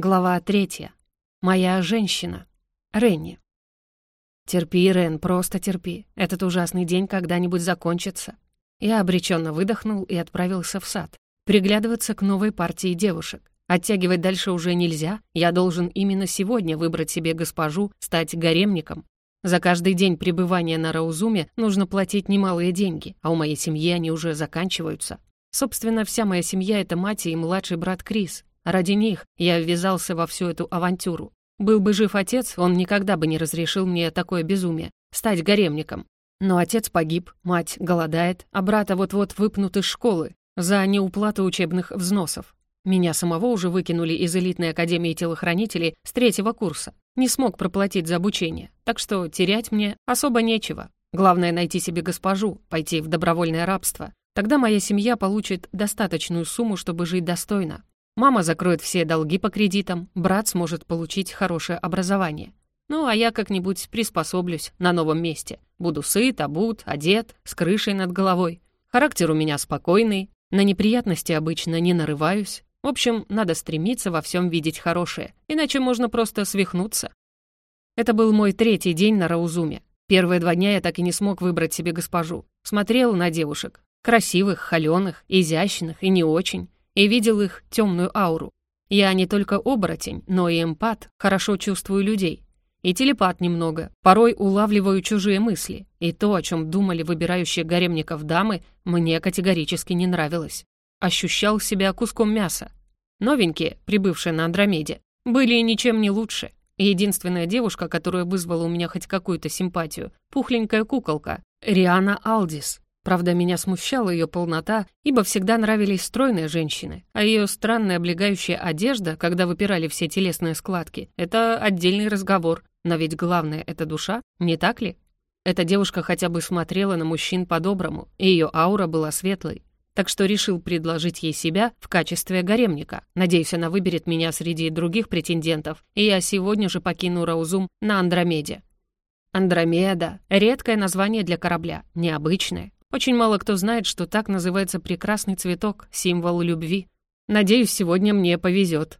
Глава третья. Моя женщина. Ренни. Терпи, Рен, просто терпи. Этот ужасный день когда-нибудь закончится. Я обреченно выдохнул и отправился в сад. Приглядываться к новой партии девушек. Оттягивать дальше уже нельзя. Я должен именно сегодня выбрать себе госпожу, стать гаремником. За каждый день пребывания на Раузуме нужно платить немалые деньги, а у моей семьи они уже заканчиваются. Собственно, вся моя семья — это мать и младший брат Крис. Ради них я ввязался во всю эту авантюру. Был бы жив отец, он никогда бы не разрешил мне такое безумие — стать гаремником. Но отец погиб, мать голодает, а брата вот-вот выпнут из школы за неуплату учебных взносов. Меня самого уже выкинули из элитной академии телохранителей с третьего курса. Не смог проплатить за обучение, так что терять мне особо нечего. Главное — найти себе госпожу, пойти в добровольное рабство. Тогда моя семья получит достаточную сумму, чтобы жить достойно. Мама закроет все долги по кредитам, брат сможет получить хорошее образование. Ну, а я как-нибудь приспособлюсь на новом месте. Буду сыт, обут, одет, с крышей над головой. Характер у меня спокойный, на неприятности обычно не нарываюсь. В общем, надо стремиться во всем видеть хорошее, иначе можно просто свихнуться. Это был мой третий день на Раузуме. Первые два дня я так и не смог выбрать себе госпожу. Смотрел на девушек. Красивых, холеных, изящных и не очень и видел их темную ауру. Я не только оборотень, но и эмпат, хорошо чувствую людей. И телепат немного, порой улавливаю чужие мысли, и то, о чем думали выбирающие гаремников дамы, мне категорически не нравилось. Ощущал себя куском мяса. Новенькие, прибывшие на Андромеде, были ничем не лучше. Единственная девушка, которая вызвала у меня хоть какую-то симпатию, пухленькая куколка, Риана Алдис, Правда, меня смущала ее полнота, ибо всегда нравились стройные женщины, а ее странная облегающая одежда, когда выпирали все телесные складки, это отдельный разговор. Но ведь главное — это душа, не так ли? Эта девушка хотя бы смотрела на мужчин по-доброму, и ее аура была светлой. Так что решил предложить ей себя в качестве гаремника. Надеюсь, она выберет меня среди других претендентов, и я сегодня же покину Раузум на Андромеде. Андромеда — редкое название для корабля, необычное. Очень мало кто знает, что так называется прекрасный цветок, символ любви. Надеюсь, сегодня мне повезет.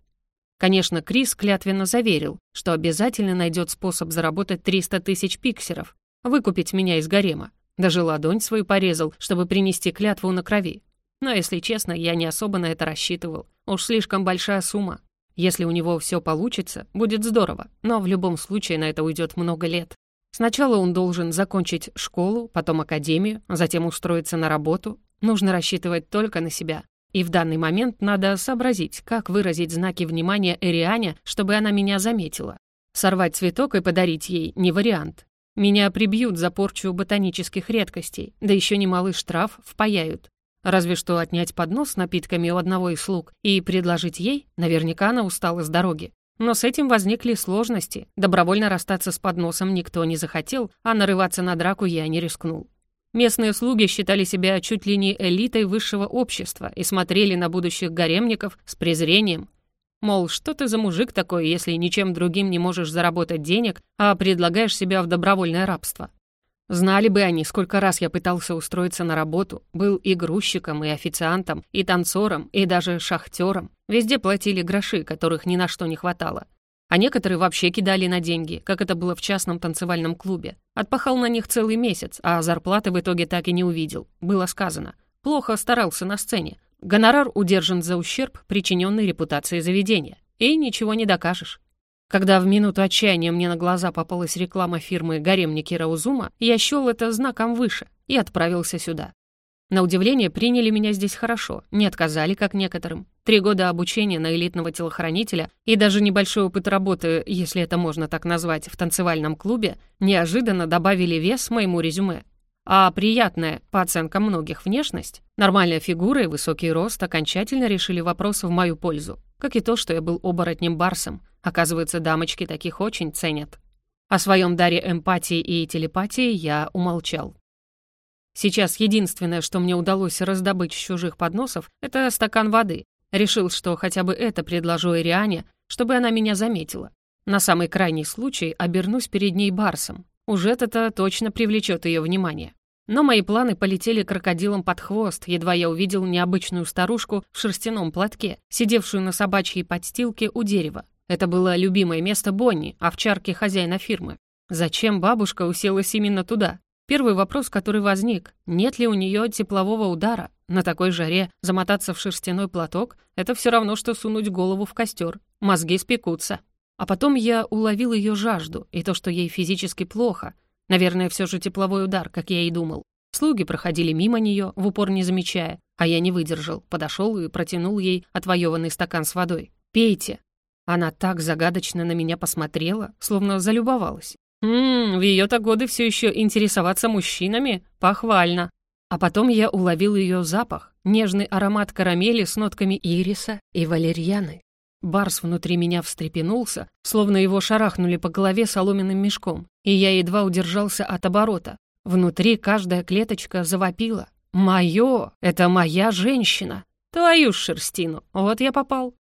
Конечно, Крис клятвенно заверил, что обязательно найдет способ заработать 300 тысяч пиксеров, выкупить меня из гарема. Даже ладонь свою порезал, чтобы принести клятву на крови. Но, если честно, я не особо на это рассчитывал. Уж слишком большая сумма. Если у него все получится, будет здорово, но в любом случае на это уйдет много лет. Сначала он должен закончить школу, потом академию, затем устроиться на работу. Нужно рассчитывать только на себя. И в данный момент надо сообразить, как выразить знаки внимания Эриане, чтобы она меня заметила. Сорвать цветок и подарить ей не вариант. Меня прибьют за порчу ботанических редкостей, да еще немалый штраф впаяют. Разве что отнять поднос с напитками у одного из слуг и предложить ей, наверняка она устала с дороги. Но с этим возникли сложности. Добровольно расстаться с подносом никто не захотел, а нарываться на драку я не рискнул. Местные слуги считали себя чуть ли не элитой высшего общества и смотрели на будущих гаремников с презрением. Мол, что ты за мужик такой, если ничем другим не можешь заработать денег, а предлагаешь себя в добровольное рабство? Знали бы они, сколько раз я пытался устроиться на работу, был и грузчиком, и официантом, и танцором, и даже шахтером. Везде платили гроши, которых ни на что не хватало. А некоторые вообще кидали на деньги, как это было в частном танцевальном клубе. Отпахал на них целый месяц, а зарплаты в итоге так и не увидел. Было сказано. Плохо старался на сцене. Гонорар удержан за ущерб, причиненный репутации заведения. И ничего не докажешь. Когда в минуту отчаяния мне на глаза попалась реклама фирмы «Гаремники Раузума», я счел это знаком выше и отправился сюда. На удивление, приняли меня здесь хорошо, не отказали, как некоторым. Три года обучения на элитного телохранителя и даже небольшой опыт работы, если это можно так назвать, в танцевальном клубе, неожиданно добавили вес моему резюме. А приятная, по оценкам многих, внешность, нормальная фигура и высокий рост окончательно решили вопрос в мою пользу. Как и то, что я был оборотнем-барсом. Оказывается, дамочки таких очень ценят. О своем даре эмпатии и телепатии я умолчал. Сейчас единственное, что мне удалось раздобыть с чужих подносов, это стакан воды. Решил, что хотя бы это предложу Ириане, чтобы она меня заметила. На самый крайний случай обернусь перед ней барсом. Уже это точно привлечет ее внимание. Но мои планы полетели крокодилом под хвост, едва я увидел необычную старушку в шерстяном платке, сидевшую на собачьей подстилке у дерева. Это было любимое место Бонни, овчарки хозяина фирмы. Зачем бабушка уселась именно туда? Первый вопрос, который возник, нет ли у нее теплового удара? На такой жаре замотаться в шерстяной платок — это все равно, что сунуть голову в костер. Мозги спекутся. А потом я уловил ее жажду и то, что ей физически плохо. Наверное, все же тепловой удар, как я и думал. Слуги проходили мимо нее, в упор не замечая, а я не выдержал, подошел и протянул ей отвоеванный стакан с водой. «Пейте». Она так загадочно на меня посмотрела, словно залюбовалась. Ммм, в ее-то годы все еще интересоваться мужчинами? Похвально. А потом я уловил ее запах, нежный аромат карамели с нотками ириса и валерьяны. Барс внутри меня встрепенулся, словно его шарахнули по голове соломенным мешком, и я едва удержался от оборота. Внутри каждая клеточка завопила. «Моё! Это моя женщина! Твою шерстину! Вот я попал!»